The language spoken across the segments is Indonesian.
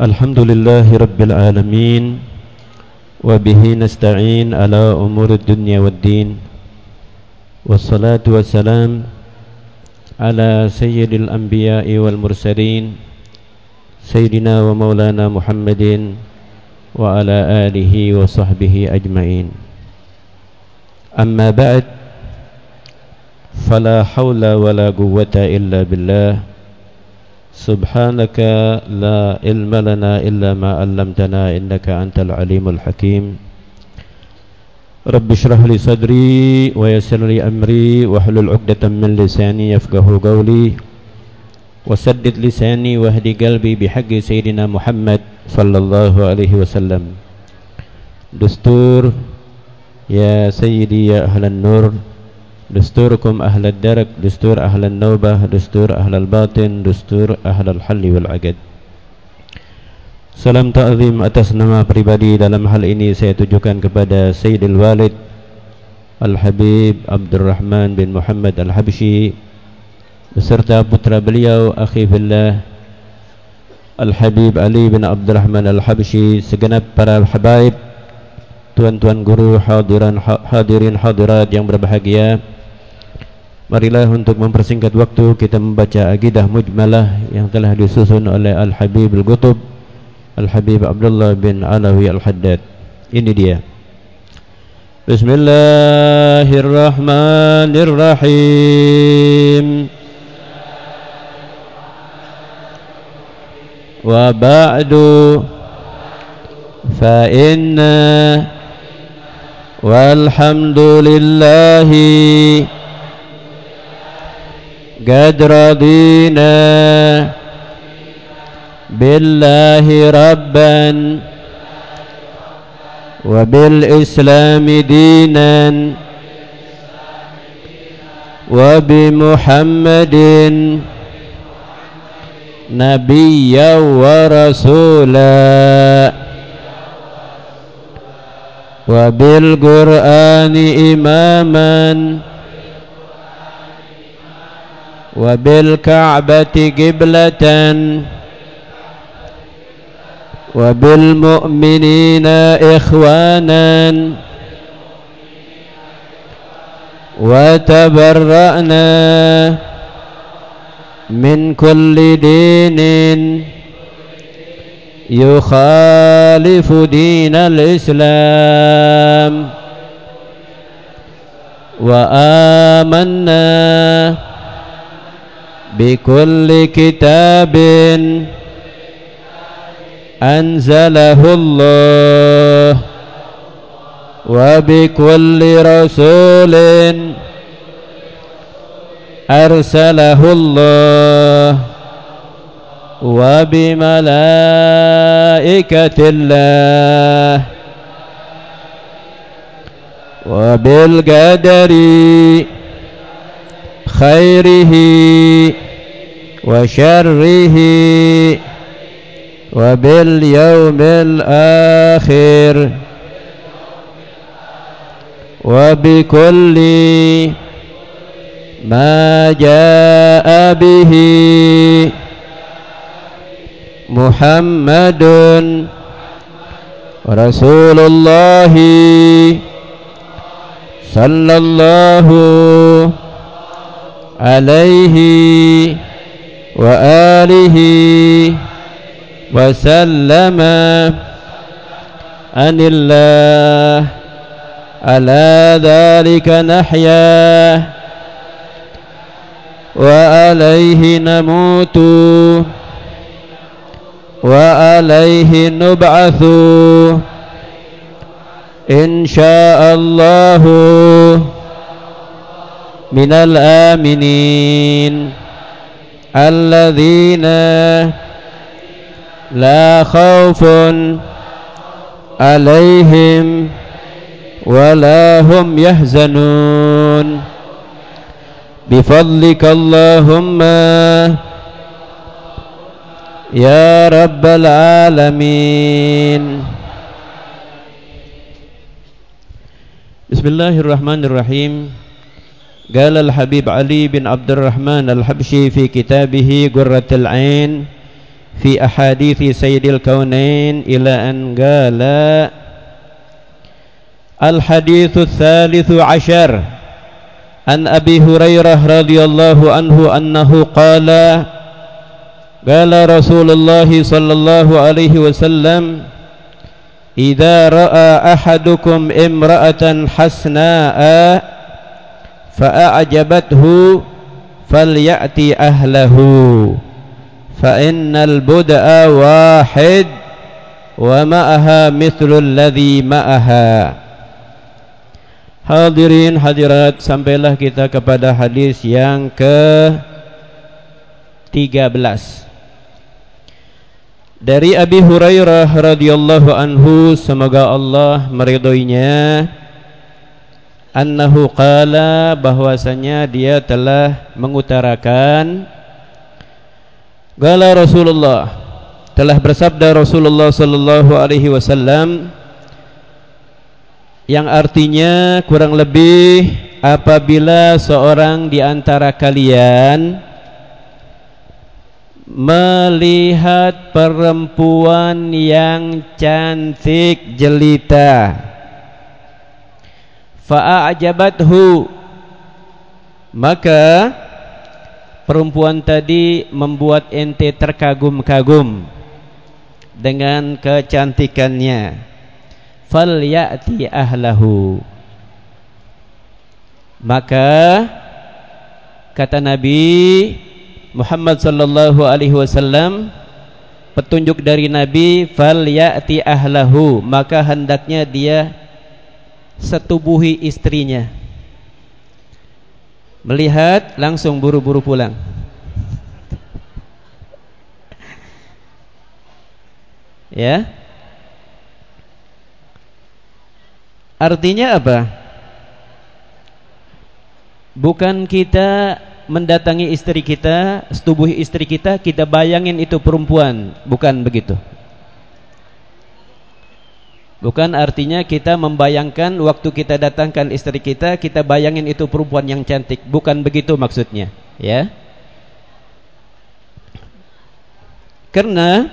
الحمد لله رب العالمين وبه نستعين على أمور الدنيا والدين والصلاة والسلام على سيد الأنبياء والمرسلين سيدنا ومولانا محمد وعلى آله وصحبه أجمعين أما بعد فلا حول ولا قوة إلا بالله سبحانك لا علم لنا إلا ما علمتنا إنك أنت العليم الحكيم. رب اشرح لي صدري ويسر لي أمري واحلل عقدة من لساني يفقه قولي وسدد لساني واهدي قلبي بحق سيدنا محمد صلى الله عليه وسلم. دستور يا سيدي يا أهل النور دستوركم أهل الدرك دستور أهل النوبة دستور أهل الباطن دستور أهل الحل والعقد Salam ta'zim atas nama pribadi dalam hal ini saya tujukan kepada Sayyidil Walid Al-Habib Abdurrahman bin Muhammad Al-Habshi beserta putra beliau akhi fillah Al-Habib Ali bin Abdurrahman Al-Habshi segenap para habaib tuan-tuan guru hadiran hadirin hadirat yang berbahagia Marilah untuk mempersingkat waktu kita membaca akidah mujmalah yang telah disusun oleh Al-Habib Al-Qutub Al-Habib Abdullah bin Alawi Al-Haddad. Ini dia. Bismillahirrahmanirrahim. Wa ba'du fa inna walhamdulillahi قد رضينا بالله ربا وبالإسلام دينا وبمحمد نبيا ورسولا وبالقرآن إماماً وبالكعبة قبلة وبالمؤمنين إخوانا وتبرأنا من كل دين يخالف دين الإسلام. وآمنا بكل كتاب أنزله الله وبكل رسول أرسله الله وبملائكة الله وبالقدر خيره وشره وباليوم الآخر وبكل ما جاء به محمد رسول الله صلى الله عليه وآله وسلم أن الله. على ذلك نحيا. وعليه نموت. وعليه نبعث. إن شاء الله من الآمنين. الذين لا خوف عليهم ولا هم يحزنون. بفضلك اللهم يا رب العالمين. بسم الله الرحمن الرحيم. قال الحبيب علي بن عبد الرحمن الحبشي في كتابه قرة العين في أحاديث سيد الكونين إلى أن قال الحديث الثالث عشر عن أبي هريرة رضي الله عنه أنه قال قال رسول الله صلى الله عليه وسلم إذا رأى أحدكم امرأة حسناء fa'ajabathu falyati ahlahu fa innal bud'a wahid wa ma'aha mithlu alladhi ma'aha Hadirin hadirat sampailah kita kepada hadis yang ke 13 Dari Abi Hurairah radhiyallahu anhu semoga Allah meridhoinya annahu qala bahwasanya dia telah mengutarakan Gala Rasulullah telah bersabda Rasulullah sallallahu alaihi wasallam yang artinya kurang lebih apabila seorang di antara kalian melihat perempuan yang cantik jelita fa'ajabathu. Maka perempuan tadi membuat ente terkagum-kagum dengan kecantikannya. Falyati ahlahu. Maka kata Nabi Muhammad sallallahu alaihi wasallam petunjuk dari Nabi falyati ahlahu. Maka hendaknya dia setubuhi istrinya melihat langsung buru-buru pulang ya Artinya apa? Bukan kita mendatangi istri kita, setubuhi istri kita, kita bayangin itu perempuan, bukan begitu. Bukan artinya kita membayangkan waktu kita datangkan istri kita, kita bayangin itu perempuan yang cantik, bukan begitu maksudnya, ya. Karena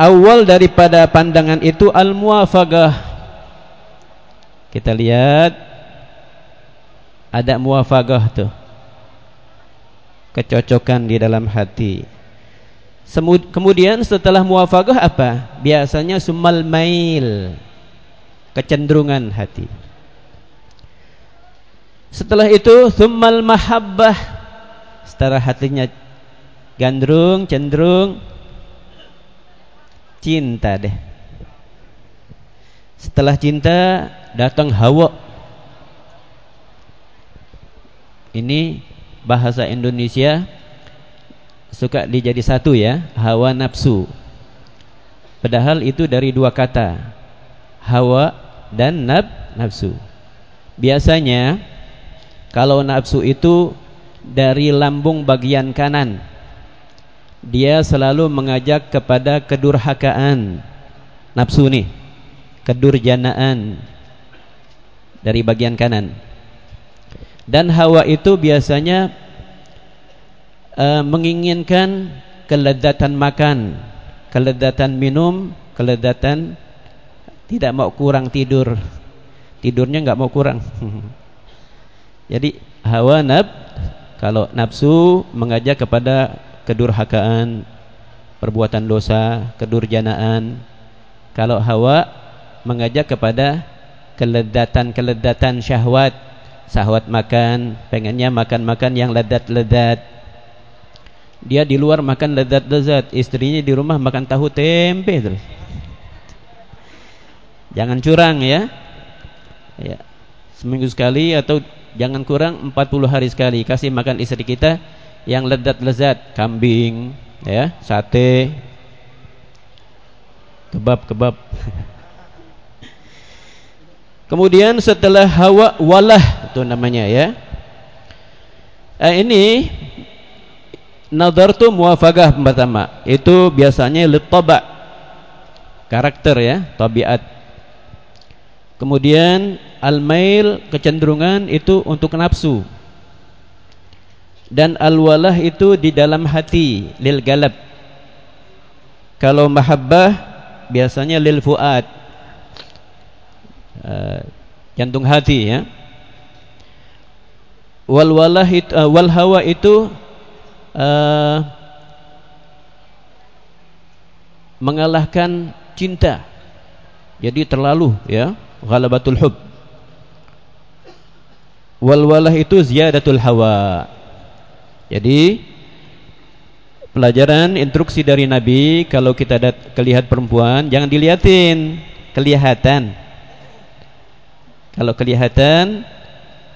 awal daripada pandangan itu al-muwafaqah kita lihat ada muafagah tuh. Kecocokan di dalam hati. Kemudian setelah muafagah apa? Biasanya sumal mail. Kecenderungan hati. Setelah itu sumal mahabbah. Setelah hatinya gandrung, cenderung cinta deh. Setelah cinta datang hawa ini bahasa Indonesia suka dijadi satu ya hawa nafsu. Padahal itu dari dua kata hawa dan nab nafsu. Biasanya kalau nafsu itu dari lambung bagian kanan dia selalu mengajak kepada kedurhakaan. Nafsu nih kedurjanaan dari bagian kanan. Dan hawa itu biasanya uh, menginginkan kelezatan makan, kelezatan minum, kelezatan tidak mau kurang tidur. Tidurnya enggak mau kurang. Jadi hawa nab kalau nafsu mengajak kepada kedurhakaan, perbuatan dosa, kedurjanaan. Kalau hawa mengajak kepada keledatan-keledatan syahwat syahwat makan pengennya makan-makan yang ledat-ledat dia di luar makan lezat-lezat. Istrinya di rumah makan tahu tempe terus. Jangan curang ya. Ya. Seminggu sekali atau jangan kurang 40 hari sekali. Kasih makan istri kita yang lezat-lezat. Kambing ya sate. Kebab-kebab. Kemudian setelah hawa walah itu namanya ya. Eh, ini nazar tu muafagah pertama. Itu biasanya litaba karakter ya, tabiat. Kemudian al-mail kecenderungan itu untuk nafsu. Dan al-walah itu di dalam hati lil galab Kalau mahabbah biasanya lil fuad. Uh, jantung hati ya. Wal walah itu, uh, wal hawa itu uh, mengalahkan cinta. Jadi terlalu ya, ghalabatul hub. Wal walah itu ziyadatul hawa. Jadi pelajaran instruksi dari Nabi kalau kita kelihat perempuan jangan dilihatin, kelihatan. Kalau kelihatan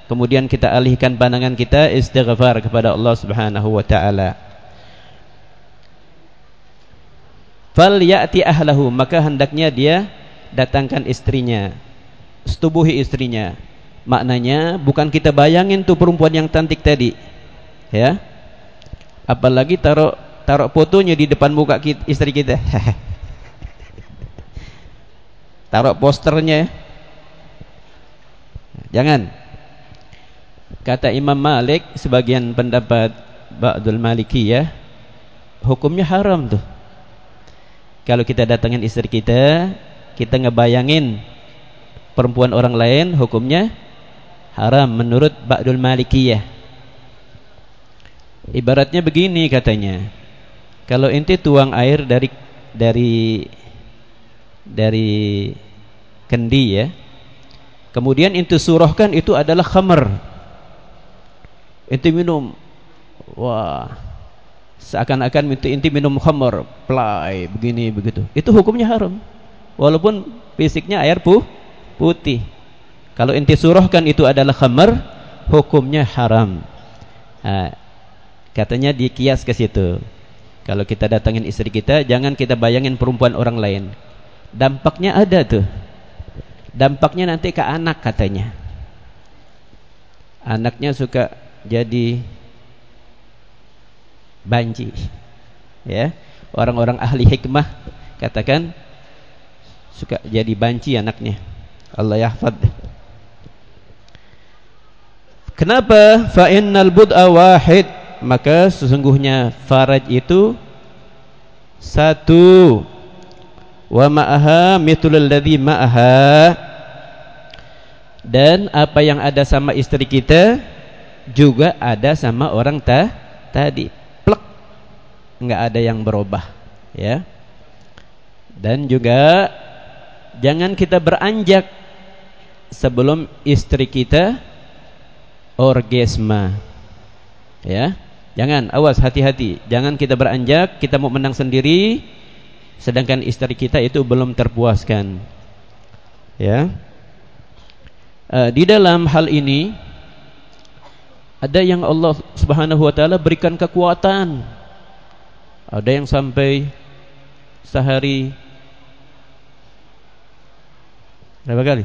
kemudian kita alihkan pandangan kita istighfar kepada Allah Subhanahu wa taala. Fal ya'ti ahlahu maka hendaknya dia datangkan istrinya. Setubuhi istrinya. Maknanya bukan kita bayangin tuh perempuan yang cantik tadi. Ya. Apalagi taruh taruh fotonya di depan muka kita, istri kita. taruh posternya. Jangan. Kata Imam Malik sebagian pendapat Ba'dul Maliki ya, hukumnya haram tuh. Kalau kita datangin istri kita, kita ngebayangin perempuan orang lain, hukumnya haram menurut Ba'dul Malikiyah. Ibaratnya begini katanya. Kalau inti tuang air dari dari dari kendi ya. Kemudian inti surahkan itu adalah khamar. Inti minum. Wah. Seakan-akan inti minum khamar, play begini begitu. Itu hukumnya haram. Walaupun fisiknya air pu putih. Kalau inti surahkan itu adalah khamar, hukumnya haram. Nah, katanya dikias ke situ. Kalau kita datangin istri kita, jangan kita bayangin perempuan orang lain. Dampaknya ada tuh. Dampaknya nanti ke anak katanya. Anaknya suka jadi banci. Ya. Orang-orang ahli hikmah katakan suka jadi banci anaknya. Allah yahfad. Kenapa? Fa innal bud'a wahid. Maka sesungguhnya faraj itu satu. Wa ma'aha mithlul ladzi ma'aha. Dan apa yang ada sama istri kita juga ada sama orang ta tadi. Plek. Enggak ada yang berubah, ya. Dan juga jangan kita beranjak sebelum istri kita orgasme. Ya. Jangan, awas hati-hati. Jangan kita beranjak, kita mau menang sendiri sedangkan istri kita itu belum terpuaskan. Ya. Uh, di dalam hal ini ada yang Allah Subhanahu wa taala berikan kekuatan. Ada yang sampai sehari berapa kali?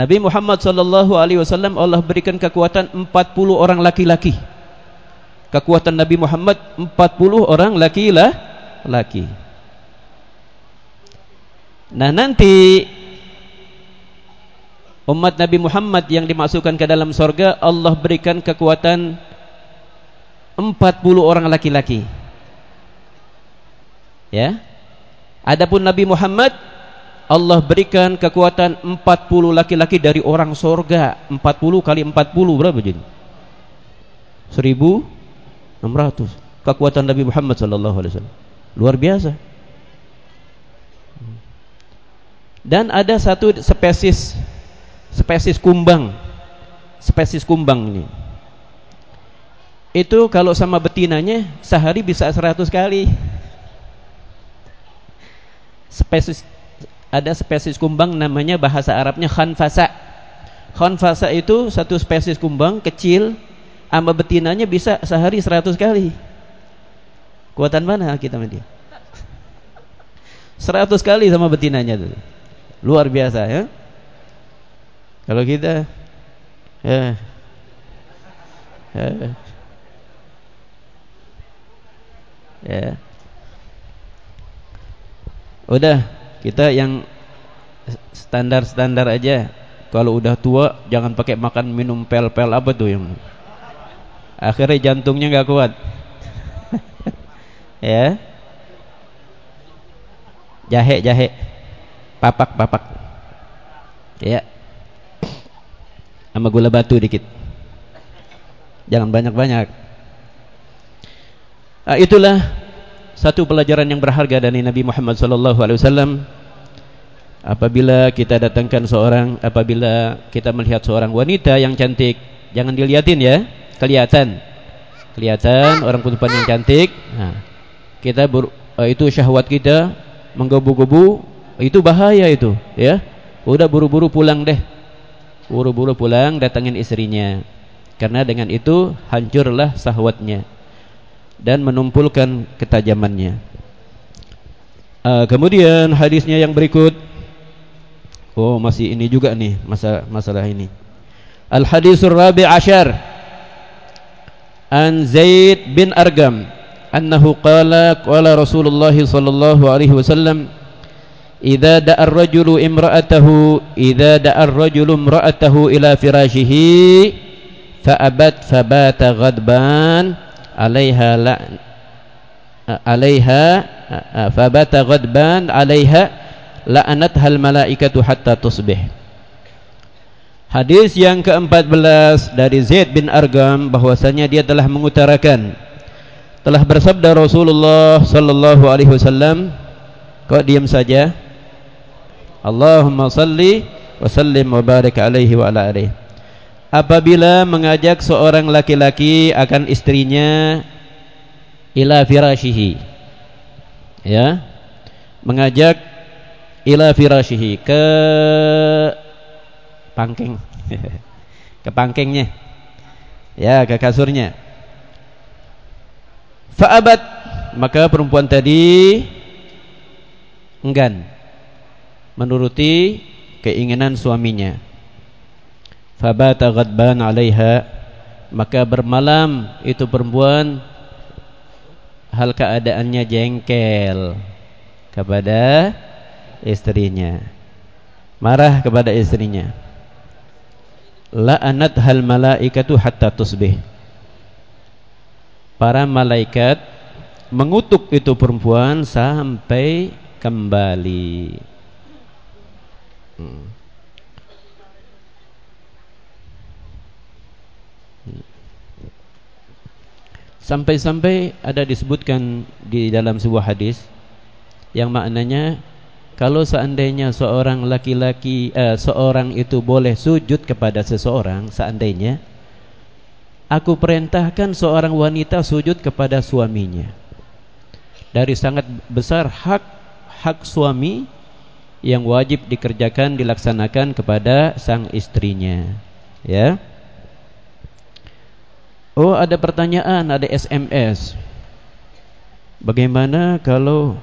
Nabi Muhammad sallallahu alaihi wasallam Allah berikan kekuatan 40 orang laki-laki. Kekuatan Nabi Muhammad 40 orang laki-laki. Nah, nanti umat Nabi Muhammad yang dimasukkan ke dalam sorga Allah berikan kekuatan 40 orang laki-laki. Ya. Adapun Nabi Muhammad Allah berikan kekuatan 40 laki-laki dari orang sorga 40 kali 40 berapa jadi? 1600 Kekuatan Nabi Muhammad sallallahu alaihi wasallam Luar biasa Dan ada satu spesies Spesies kumbang Spesies kumbang ini Itu kalau sama betinanya Sehari bisa 100 kali Spesies ada spesies kumbang namanya bahasa Arabnya khanfasa. Khanfasa itu satu spesies kumbang kecil sama betinanya bisa sehari 100 kali. Kuatan mana kita dia? 100 kali sama betinanya tuh. Luar biasa ya. Kalau kita ya ya, ya. Udah kita yang standar-standar aja. Kalau udah tua jangan pakai makan minum pel-pel apa tuh yang Akhirnya jantungnya nggak kuat. ya. Jahe, jahe. Papak, papak. Ya. Sama gula batu dikit. Jangan banyak-banyak. Nah, itulah satu pelajaran yang berharga dari Nabi Muhammad wasallam. Apabila kita datangkan seorang Apabila kita melihat seorang wanita yang cantik Jangan dilihatin ya Kelihatan. Kelihatan orang perempuan yang cantik. Nah, Kita ber, uh, Itu syahwat kita Menggebu-gebu Itu bahaya itu ya. Udah buru-buru pulang deh Buru-buru pulang datangin istrinya. Karena dengan itu Hancurlah sahwatnya Dan menumpulkan ketajamannya. Uh, Kemudian hadisnya yang berikut. Oh masih ini juga nih masalah masalah ini. Al hadisur rabi ashar an Zaid bin Argam annahu qala qala Rasulullah sallallahu alaihi wasallam idza da'a ar-rajulu imra'atahu idza da'a ar-rajulu imra'atahu ila firashihi fa abat fabata ghadban 'alaiha la 'alaiha fabata ghadban 'alaiha la'anat hal malaikatu hatta tusbih. Hadis yang ke-14 dari Zaid bin Argam bahwasanya dia telah mengutarakan telah bersabda Rasulullah sallallahu alaihi wasallam kok diam saja Allahumma salli wa sallim wa barik alaihi wa ala alihi. Apabila mengajak seorang laki-laki akan istrinya ila firashihi. Ya. Mengajak ila firashihi ke pangking ke pangkingnya ya ke kasurnya. Fa'abat maka perempuan tadi enggan menuruti keinginan suaminya. Fabata ghadban 'alaiha maka bermalam itu perempuan hal keadaannya jengkel kepada istrinya. Marah kepada istrinya. La'anat hal malaikatu hatta tusbih. Para malaikat mengutuk itu perempuan sampai kembali hmm. Sampai-sampai ada disebutkan di dalam sebuah hadis yang maknanya kalau seandainya seorang laki-laki eh, seorang itu boleh sujud kepada seseorang seandainya aku perintahkan seorang wanita sujud kepada suaminya dari sangat besar hak hak suami yang wajib dikerjakan dilaksanakan kepada sang istrinya. Ya. Oh ada pertanyaan ada SMS Bagaimana kalau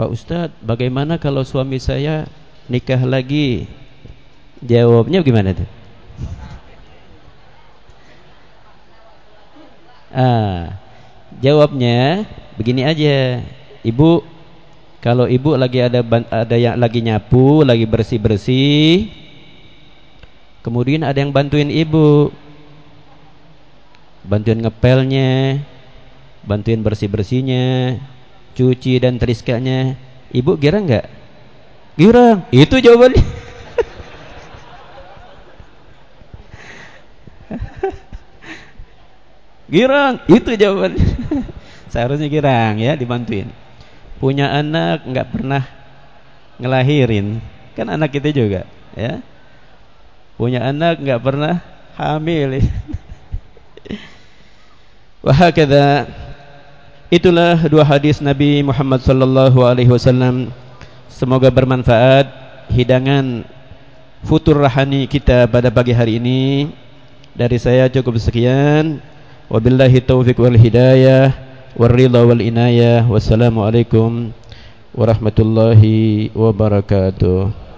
Pak Ustadz bagaimana kalau suami saya nikah lagi? Jawabnya gimana tuh ah, Jawabnya begini aja. Ibu Kalau ibu lagi ada ada yang lagi nyapu Lagi bersih-bersih Kemudian ada yang bantuin ibu. Bantuin ngepelnya Bantuin bersih-bersihnya cuci dan teriskanya. Ibu girang nggak? Girang itu jawabannya. Girang. Itu jawabannya. Seharusnya girang ya dibantuin punya anak nggak pernah ngelahirin kan anak kita juga ya punya anak nggak pernah hamil wahakada Itulah dua hadis Nabi Muhammad sallallahu alaihi wasallam. Semoga bermanfaat hidangan futur rahani kita pada pagi hari ini. Dari saya cukup sekian. Wabillahi taufiq wal hidayah wal ridha wal inayah. Wassalamualaikum warahmatullahi wabarakatuh.